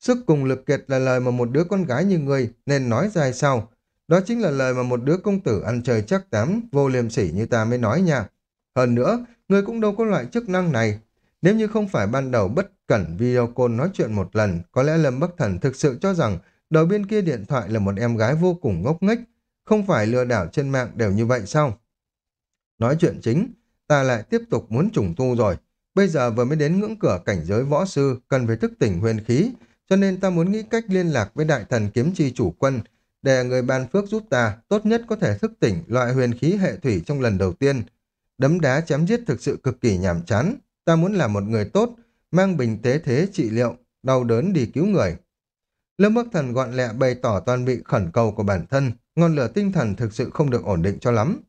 Sức cùng lực kiệt là lời mà một đứa con gái như người nên nói ra sao. Đó chính là lời mà một đứa công tử ăn chơi chắc tám, vô liêm sỉ như ta mới nói nha. Hơn nữa, người cũng đâu có loại chức năng này. Nếu như không phải ban đầu bất cẩn video call nói chuyện một lần, có lẽ Lâm Bắc Thần thực sự cho rằng đầu bên kia điện thoại là một em gái vô cùng ngốc nghếch, không phải lừa đảo trên mạng đều như vậy sao? Nói chuyện chính, ta lại tiếp tục muốn trùng tu rồi. Bây giờ vừa mới đến ngưỡng cửa cảnh giới võ sư, cần phải thức tỉnh huyền khí, cho nên ta muốn nghĩ cách liên lạc với đại thần kiếm chi chủ quân, để người ban phước giúp ta tốt nhất có thể thức tỉnh loại huyền khí hệ thủy trong lần đầu tiên. Đấm đá chém giết thực sự cực kỳ nhàm chán. Ta muốn là một người tốt, mang bình tế thế trị liệu, đau đớn đi cứu người. Lâm Bắc Thần gọn lẹ bày tỏ toàn bị khẩn cầu của bản thân, ngọn lửa tinh thần thực sự không được ổn định cho lắm.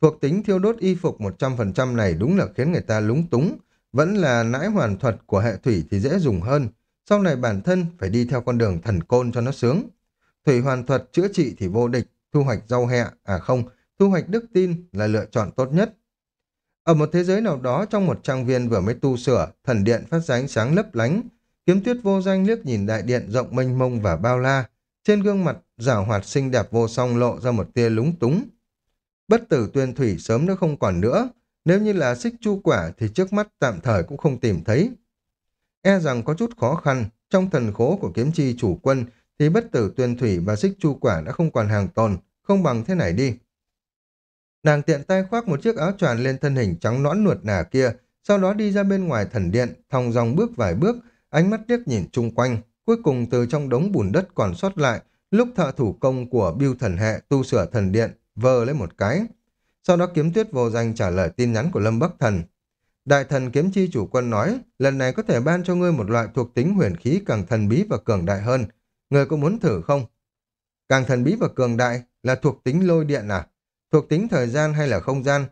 Thuộc tính thiêu đốt y phục 100% này đúng là khiến người ta lúng túng, vẫn là nãi hoàn thuật của hệ thủy thì dễ dùng hơn, sau này bản thân phải đi theo con đường thần côn cho nó sướng. Thủy hoàn thuật chữa trị thì vô địch, thu hoạch rau hẹ, à không, thu hoạch đức tin là lựa chọn tốt nhất. Ở một thế giới nào đó trong một trang viên vừa mới tu sửa, thần điện phát ra ánh sáng lấp lánh, kiếm tuyết vô danh liếc nhìn đại điện rộng mênh mông và bao la, trên gương mặt giả hoạt xinh đẹp vô song lộ ra một tia lúng túng. Bất tử tuyên thủy sớm đã không còn nữa, nếu như là xích chu quả thì trước mắt tạm thời cũng không tìm thấy. E rằng có chút khó khăn, trong thần khố của kiếm chi chủ quân thì bất tử tuyên thủy và xích chu quả đã không còn hàng tồn, không bằng thế này đi. Nàng tiện tay khoác một chiếc áo choàng lên thân hình trắng nõn nuột nà kia, sau đó đi ra bên ngoài thần điện, thong dòng bước vài bước, ánh mắt liếc nhìn chung quanh, cuối cùng từ trong đống bùn đất còn sót lại, lúc thợ thủ công của biêu thần hệ tu sửa thần điện vơ lấy một cái. Sau đó kiếm tuyết vô danh trả lời tin nhắn của Lâm Bắc Thần. Đại thần kiếm chi chủ quân nói, lần này có thể ban cho ngươi một loại thuộc tính huyền khí càng thần bí và cường đại hơn. Ngươi có muốn thử không? Càng thần bí và cường đại là thuộc tính lôi điện à? Thuộc tính thời gian hay là không gian?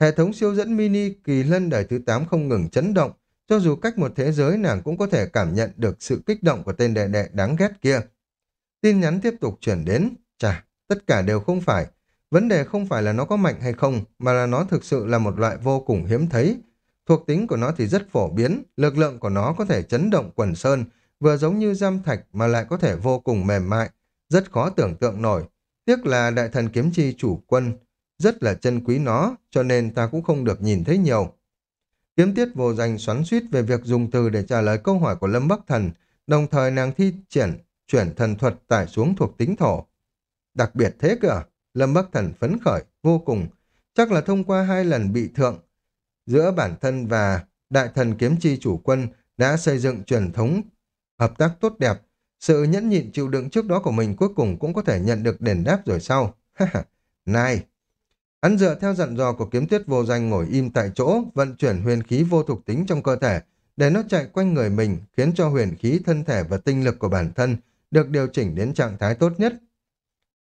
Hệ thống siêu dẫn mini kỳ lân đời thứ 8 không ngừng chấn động, cho dù cách một thế giới nàng cũng có thể cảm nhận được sự kích động của tên đệ đệ đáng ghét kia. Tin nhắn tiếp tục chuyển đến, chà, tất cả đều không phải. Vấn đề không phải là nó có mạnh hay không, mà là nó thực sự là một loại vô cùng hiếm thấy. Thuộc tính của nó thì rất phổ biến, lực lượng của nó có thể chấn động quần sơn, vừa giống như giam thạch mà lại có thể vô cùng mềm mại, rất khó tưởng tượng nổi. Tiếc là đại thần kiếm chi chủ quân rất là chân quý nó, cho nên ta cũng không được nhìn thấy nhiều. Kiếm tiết vô danh xoắn suýt về việc dùng từ để trả lời câu hỏi của Lâm Bắc Thần, đồng thời nàng thi triển chuyển thần thuật tải xuống thuộc tính thổ. Đặc biệt thế cơ? Lâm Bắc Thần phấn khởi, vô cùng. Chắc là thông qua hai lần bị thượng giữa bản thân và đại thần kiếm chi chủ quân đã xây dựng truyền thống hợp tác tốt đẹp. Sự nhẫn nhịn chịu đựng trước đó của mình cuối cùng cũng có thể nhận được đền đáp rồi sau. Này! Hắn dựa theo dặn dò của kiếm tuyết vô danh ngồi im tại chỗ, vận chuyển huyền khí vô thuộc tính trong cơ thể, để nó chạy quanh người mình, khiến cho huyền khí thân thể và tinh lực của bản thân được điều chỉnh đến trạng thái tốt nhất.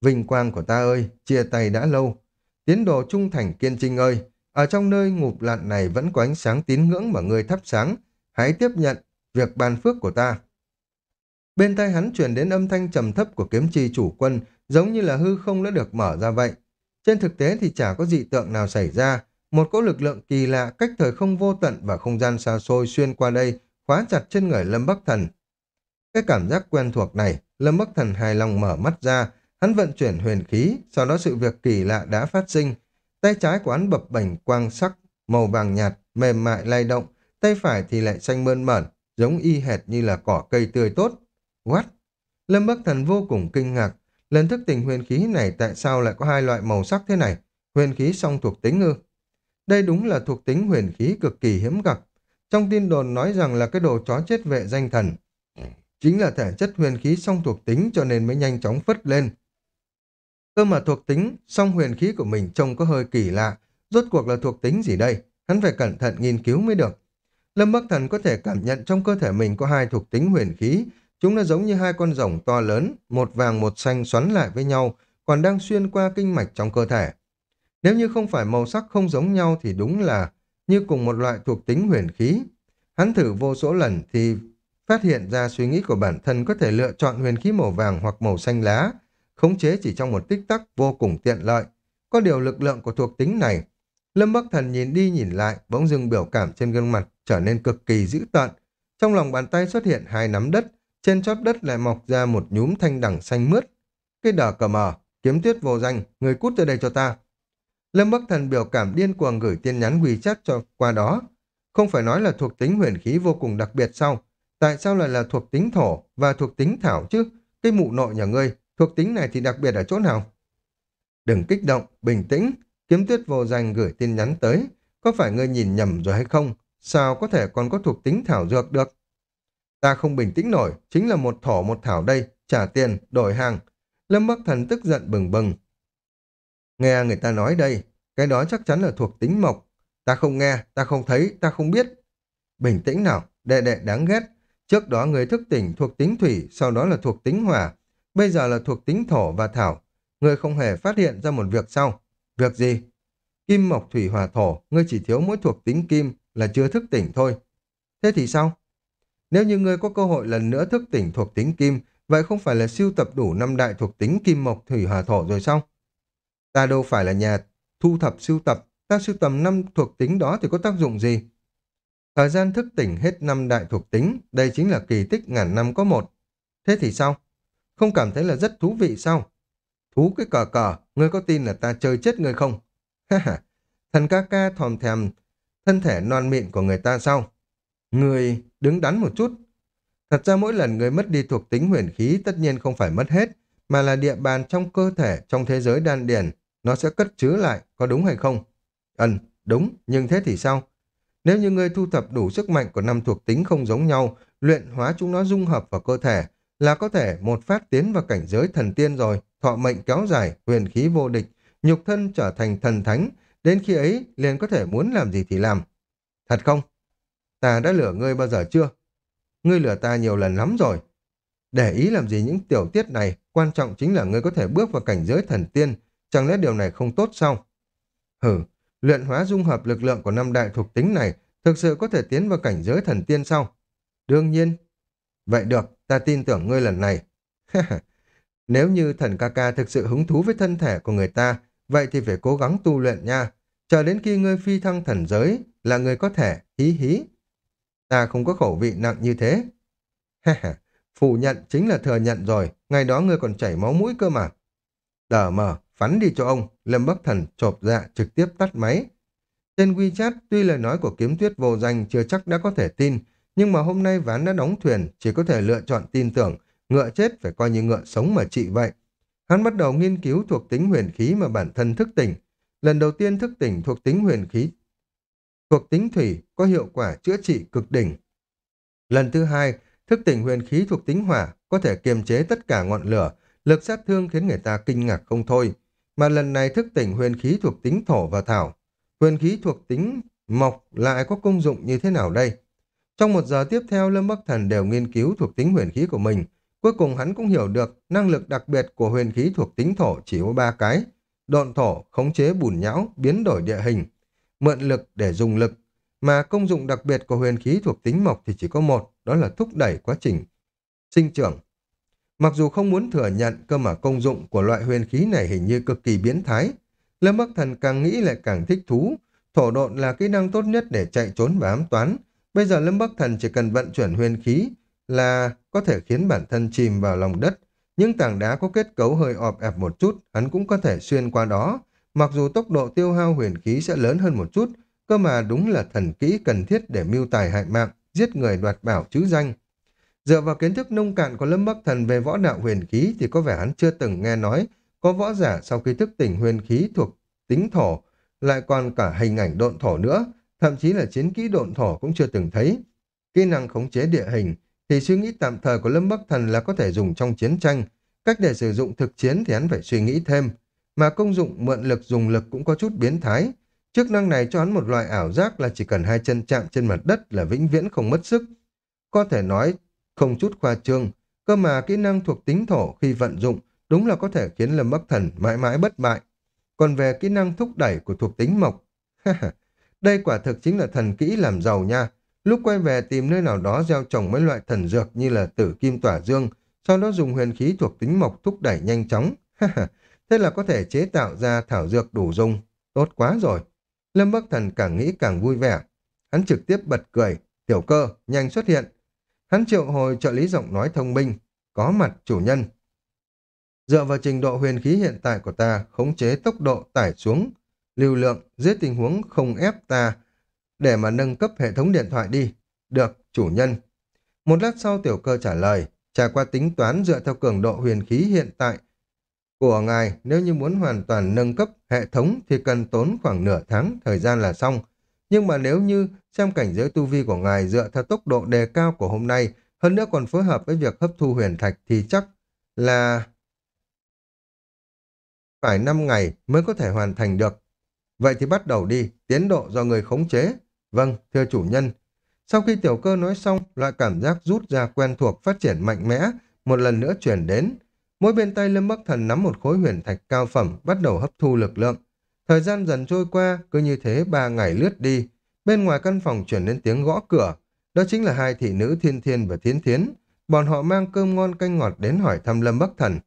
Vinh quang của ta ơi, chia tay đã lâu. Tiến đồ trung thành kiên trinh ơi, ở trong nơi ngụp lặn này vẫn có ánh sáng tín ngưỡng mà ngươi thắp sáng. Hãy tiếp nhận việc ban phước của ta. Bên tai hắn truyền đến âm thanh trầm thấp của kiếm chi chủ quân, giống như là hư không đã được mở ra vậy. Trên thực tế thì chả có dị tượng nào xảy ra, một cỗ lực lượng kỳ lạ cách thời không vô tận và không gian xa xôi xuyên qua đây, khóa chặt trên người Lâm Bắc Thần. Cái cảm giác quen thuộc này, Lâm Bắc Thần hài lòng mở mắt ra, hắn vận chuyển huyền khí, sau đó sự việc kỳ lạ đã phát sinh. Tay trái của hắn bập bềnh quang sắc, màu vàng nhạt, mềm mại lay động, tay phải thì lại xanh mơn mởn, giống y hệt như là cỏ cây tươi tốt. What? Lâm Bắc Thần vô cùng kinh ngạc, lần thức tình huyền khí này tại sao lại có hai loại màu sắc thế này? Huyền khí song thuộc tính ư? Đây đúng là thuộc tính huyền khí cực kỳ hiếm gặp. Trong tin đồn nói rằng là cái đồ chó chết vệ danh thần. Chính là thể chất huyền khí song thuộc tính cho nên mới nhanh chóng phất lên. Cơ mà thuộc tính, song huyền khí của mình trông có hơi kỳ lạ. Rốt cuộc là thuộc tính gì đây? Hắn phải cẩn thận nghiên cứu mới được. Lâm Bắc Thần có thể cảm nhận trong cơ thể mình có hai thuộc tính huyền khí. Chúng nó giống như hai con rồng to lớn, một vàng một xanh xoắn lại với nhau, còn đang xuyên qua kinh mạch trong cơ thể. Nếu như không phải màu sắc không giống nhau thì đúng là như cùng một loại thuộc tính huyền khí. Hắn thử vô số lần thì phát hiện ra suy nghĩ của bản thân có thể lựa chọn huyền khí màu vàng hoặc màu xanh lá, khống chế chỉ trong một tích tắc vô cùng tiện lợi. Có điều lực lượng của thuộc tính này, Lâm Bắc Thần nhìn đi nhìn lại, bỗng dưng biểu cảm trên gương mặt trở nên cực kỳ dữ tợn. Trong lòng bàn tay xuất hiện hai nắm đất, trên chóp đất lại mọc ra một nhúm thanh đẳng xanh mướt. Cái đờ cờ mờ, kiếm tuyết vô danh, người cút ra đây cho ta. Lâm Bắc Thần biểu cảm điên cuồng gửi tin nhắn WeChat cho qua đó. Không phải nói là thuộc tính huyền khí vô cùng đặc biệt sao? Tại sao lại là thuộc tính thổ và thuộc tính thảo chứ? Cái mụ nội nhà ngươi, thuộc tính này thì đặc biệt ở chỗ nào? Đừng kích động, bình tĩnh. Kiếm tuyết vô danh gửi tin nhắn tới. Có phải ngươi nhìn nhầm rồi hay không? Sao có thể còn có thuộc tính thảo dược được? Ta không bình tĩnh nổi, chính là một thổ một thảo đây, trả tiền, đổi hàng. Lâm Bắc Thần tức giận bừng bừng. Nghe người ta nói đây, cái đó chắc chắn là thuộc tính mộc. Ta không nghe, ta không thấy, ta không biết. Bình tĩnh nào, đệ đệ đáng ghét. Trước đó người thức tỉnh thuộc tính thủy, sau đó là thuộc tính hỏa. Bây giờ là thuộc tính thổ và thảo. Người không hề phát hiện ra một việc sau. Việc gì? Kim mộc thủy hỏa thổ, ngươi chỉ thiếu mỗi thuộc tính kim là chưa thức tỉnh thôi. Thế thì sao? Nếu như ngươi có cơ hội lần nữa thức tỉnh thuộc tính kim, vậy không phải là siêu tập đủ năm đại thuộc tính kim mộc thủy hỏa thổ rồi sao? Ta đâu phải là nhà thu thập siêu tập, ta siêu tầm năm thuộc tính đó thì có tác dụng gì? Thời gian thức tỉnh hết năm đại thuộc tính, đây chính là kỳ tích ngàn năm có một. Thế thì sao? Không cảm thấy là rất thú vị sao? Thú cái cờ cờ, ngươi có tin là ta chơi chết ngươi không? Ha ha, thần ca ca thòm thèm thân thể non mịn của người ta sao? Ngươi đứng đắn một chút. Thật ra mỗi lần người mất đi thuộc tính huyền khí tất nhiên không phải mất hết, mà là địa bàn trong cơ thể, trong thế giới đan điền, nó sẽ cất chứa lại, có đúng hay không? Ừm, đúng, nhưng thế thì sao? Nếu như ngươi thu thập đủ sức mạnh của năm thuộc tính không giống nhau, luyện hóa chúng nó dung hợp vào cơ thể, là có thể một phát tiến vào cảnh giới thần tiên rồi, thọ mệnh kéo dài, huyền khí vô địch, nhục thân trở thành thần thánh, đến khi ấy liền có thể muốn làm gì thì làm. Thật không? Ta đã lừa ngươi bao giờ chưa? Ngươi lừa ta nhiều lần lắm rồi. Để ý làm gì những tiểu tiết này, quan trọng chính là ngươi có thể bước vào cảnh giới thần tiên, chẳng lẽ điều này không tốt sao? hừ luyện hóa dung hợp lực lượng của năm đại thuộc tính này thực sự có thể tiến vào cảnh giới thần tiên sao? Đương nhiên. Vậy được, ta tin tưởng ngươi lần này. Nếu như thần ca ca thực sự hứng thú với thân thể của người ta, vậy thì phải cố gắng tu luyện nha. Chờ đến khi ngươi phi thăng thần giới là người có thể, hí hí. Ta không có khẩu vị nặng như thế. Phủ nhận chính là thừa nhận rồi, ngày đó ngươi còn chảy máu mũi cơ mà. Đờ mờ, phắn đi cho ông, Lâm Bắc Thần chộp dạ trực tiếp tắt máy. Trên WeChat, tuy lời nói của kiếm tuyết vô danh chưa chắc đã có thể tin, nhưng mà hôm nay ván đã đóng thuyền, chỉ có thể lựa chọn tin tưởng, ngựa chết phải coi như ngựa sống mà trị vậy. Hắn bắt đầu nghiên cứu thuộc tính huyền khí mà bản thân thức tỉnh. Lần đầu tiên thức tỉnh thuộc tính huyền khí thuộc tính thủy có hiệu quả chữa trị cực đỉnh. Lần thứ hai, thức tỉnh huyền khí thuộc tính hỏa có thể kiềm chế tất cả ngọn lửa, lực sát thương khiến người ta kinh ngạc không thôi. Mà lần này thức tỉnh huyền khí thuộc tính thổ và thảo, huyền khí thuộc tính mộc lại có công dụng như thế nào đây? Trong một giờ tiếp theo, Lâm Bắc Thần đều nghiên cứu thuộc tính huyền khí của mình. Cuối cùng hắn cũng hiểu được năng lực đặc biệt của huyền khí thuộc tính thổ chỉ có ba cái. Độn thổ, khống chế bùn nhão, biến đổi địa hình. Mượn lực để dùng lực. Mà công dụng đặc biệt của huyền khí thuộc tính mộc thì chỉ có một, đó là thúc đẩy quá trình sinh trưởng. Mặc dù không muốn thừa nhận cơ mà công dụng của loại huyền khí này hình như cực kỳ biến thái, Lâm Bắc Thần càng nghĩ lại càng thích thú. Thổ độn là kỹ năng tốt nhất để chạy trốn và ám toán, Bây giờ Lâm Bắc Thần chỉ cần vận chuyển huyền khí là có thể khiến bản thân chìm vào lòng đất. Những tảng đá có kết cấu hơi ọp ẹp một chút, hắn cũng có thể xuyên qua đó. Mặc dù tốc độ tiêu hao huyền khí sẽ lớn hơn một chút, cơ mà đúng là thần kỹ cần thiết để mưu tài hại mạng, giết người đoạt bảo chứ danh. Dựa vào kiến thức nông cạn của Lâm Bắc Thần về võ đạo huyền khí thì có vẻ hắn chưa từng nghe nói có võ giả sau khi thức tỉnh huyền khí thuộc tính thổ lại còn cả hình ảnh độn thổ nữa, thậm chí là chiến kỹ độn thổ cũng chưa từng thấy. Kỹ năng khống chế địa hình thì suy nghĩ tạm thời của Lâm Bắc Thần là có thể dùng trong chiến tranh. Cách để sử dụng thực chiến thì hắn phải suy nghĩ thêm. Mà công dụng mượn lực dùng lực cũng có chút biến thái. Chức năng này cho hắn một loại ảo giác là chỉ cần hai chân chạm trên mặt đất là vĩnh viễn không mất sức. Có thể nói không chút khoa trương, cơ mà kỹ năng thuộc tính thổ khi vận dụng đúng là có thể khiến Lâm Bắc Thần mãi mãi bất bại. Còn về kỹ năng thúc đẩy của thuộc tính mộc, Đây quả thực chính là thần kỹ làm giàu nha. Lúc quay về tìm nơi nào đó gieo trồng mấy loại thần dược như là tử kim tỏa dương, sau đó dùng huyền khí thuộc tính mộc thúc đẩy nhanh chóng. Thế là có thể chế tạo ra thảo dược đủ dùng. Tốt quá rồi. Lâm Bắc Thần càng nghĩ càng vui vẻ. Hắn trực tiếp bật cười. Tiểu cơ, nhanh xuất hiện. Hắn triệu hồi trợ lý giọng nói thông minh. Có mặt chủ nhân. Dựa vào trình độ huyền khí hiện tại của ta, khống chế tốc độ tải xuống lưu lượng dưới tình huống không ép ta để mà nâng cấp hệ thống điện thoại đi. Được, chủ nhân. Một lát sau tiểu cơ trả lời, trải qua tính toán dựa theo cường độ huyền khí hiện tại của ngài, nếu như muốn hoàn toàn nâng cấp hệ thống thì cần tốn khoảng nửa tháng thời gian là xong. Nhưng mà nếu như xem cảnh giới tu vi của ngài dựa theo tốc độ đề cao của hôm nay, hơn nữa còn phối hợp với việc hấp thu huyền thạch thì chắc là phải 5 ngày mới có thể hoàn thành được. Vậy thì bắt đầu đi, tiến độ do người khống chế. Vâng, thưa chủ nhân. Sau khi tiểu cơ nói xong, loại cảm giác rút ra quen thuộc phát triển mạnh mẽ, một lần nữa chuyển đến. Mỗi bên tay Lâm Bắc Thần nắm một khối huyền thạch cao phẩm, bắt đầu hấp thu lực lượng. Thời gian dần trôi qua, cứ như thế ba ngày lướt đi. Bên ngoài căn phòng chuyển đến tiếng gõ cửa. Đó chính là hai thị nữ Thiên Thiên và Thiến Thiến. Bọn họ mang cơm ngon canh ngọt đến hỏi thăm Lâm Bắc Thần.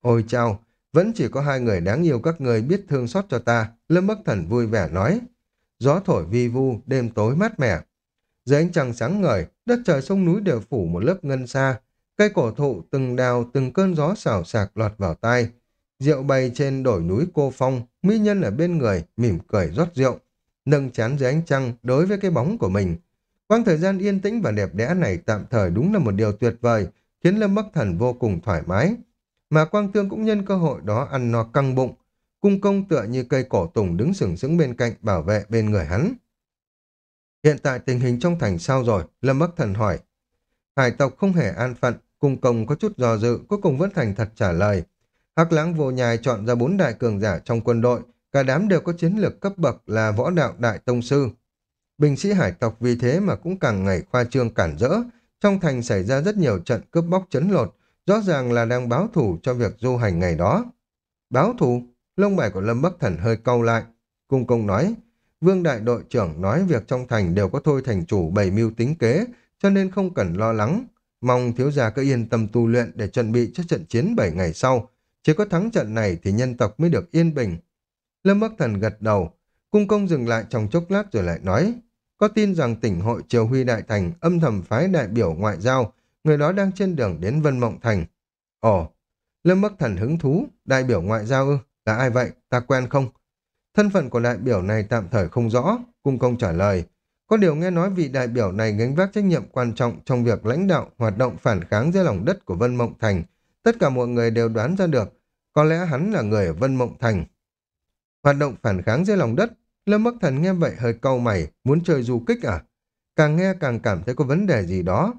Ôi chào, vẫn chỉ có hai người đáng yêu các người biết thương xót cho ta, Lâm Bắc Thần vui vẻ nói. Gió thổi vi vu, đêm tối mát mẻ. Dưới ánh trăng sáng ngời, đất trời sông núi đều phủ một lớp ngân xa. Cây cổ thụ từng đào từng cơn gió xào sạc lọt vào tai. Rượu bay trên đồi núi cô phong, mỹ nhân ở bên người, mỉm cười rót rượu. Nâng chán dưới ánh trăng đối với cái bóng của mình. Quang thời gian yên tĩnh và đẹp đẽ này tạm thời đúng là một điều tuyệt vời, khiến Lâm Bắc Thần vô cùng thoải mái mà Quang Tương cũng nhân cơ hội đó ăn no căng bụng, cung công tựa như cây cổ tùng đứng sừng sững bên cạnh bảo vệ bên người hắn. Hiện tại tình hình trong thành sao rồi? Lâm Bắc Thần hỏi. Hải tộc không hề an phận, cung công có chút do dự, cuối cùng vẫn thành thật trả lời. Hắc lãng vô nhai chọn ra bốn đại cường giả trong quân đội, cả đám đều có chiến lược cấp bậc là võ đạo đại tông sư. Binh sĩ hải tộc vì thế mà cũng càng ngày khoa trương cản rỡ, trong thành xảy ra rất nhiều trận cướp bóc chấn lột, rõ ràng là đang báo thủ cho việc du hành ngày đó. Báo thủ, lông mày của Lâm Bắc Thần hơi cau lại. Cung công nói, Vương đại đội trưởng nói việc trong thành đều có thôi thành chủ bày mưu tính kế, cho nên không cần lo lắng. Mong thiếu gia cứ yên tâm tu luyện để chuẩn bị cho trận chiến 7 ngày sau. Chỉ có thắng trận này thì nhân tộc mới được yên bình. Lâm Bắc Thần gật đầu, cung công dừng lại trong chốc lát rồi lại nói, có tin rằng tỉnh hội Triều Huy Đại Thành âm thầm phái đại biểu ngoại giao, người đó đang trên đường đến Vân Mộng Thành. Ồ, Lâm Bắc Thần hứng thú, đại biểu ngoại giao ư, là ai vậy, ta quen không? Thân phận của đại biểu này tạm thời không rõ, cung công trả lời. Có điều nghe nói vị đại biểu này gánh vác trách nhiệm quan trọng trong việc lãnh đạo hoạt động phản kháng dưới lòng đất của Vân Mộng Thành. Tất cả mọi người đều đoán ra được, có lẽ hắn là người ở Vân Mộng Thành. Hoạt động phản kháng dưới lòng đất, Lâm Bắc Thần nghe vậy hơi cau mày, muốn chơi du kích à? Càng nghe càng cảm thấy có vấn đề gì đó.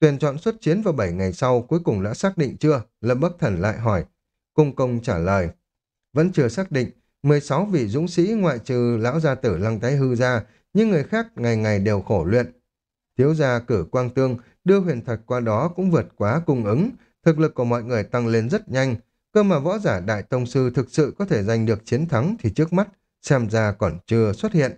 Tuyển chọn xuất chiến vào 7 ngày sau cuối cùng đã xác định chưa? Lâm Bắc Thần lại hỏi. Cung công trả lời. Vẫn chưa xác định, 16 vị dũng sĩ ngoại trừ lão gia tử lăng tái hư ra, nhưng người khác ngày ngày đều khổ luyện. Thiếu gia cử quang tương, đưa huyền thạch qua đó cũng vượt quá cung ứng, thực lực của mọi người tăng lên rất nhanh, cơ mà võ giả đại tông sư thực sự có thể giành được chiến thắng thì trước mắt xem ra còn chưa xuất hiện.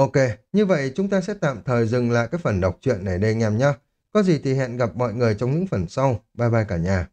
Ok, như vậy chúng ta sẽ tạm thời dừng lại cái phần đọc truyện này đây anh em nhé. Có gì thì hẹn gặp mọi người trong những phần sau. Bye bye cả nhà.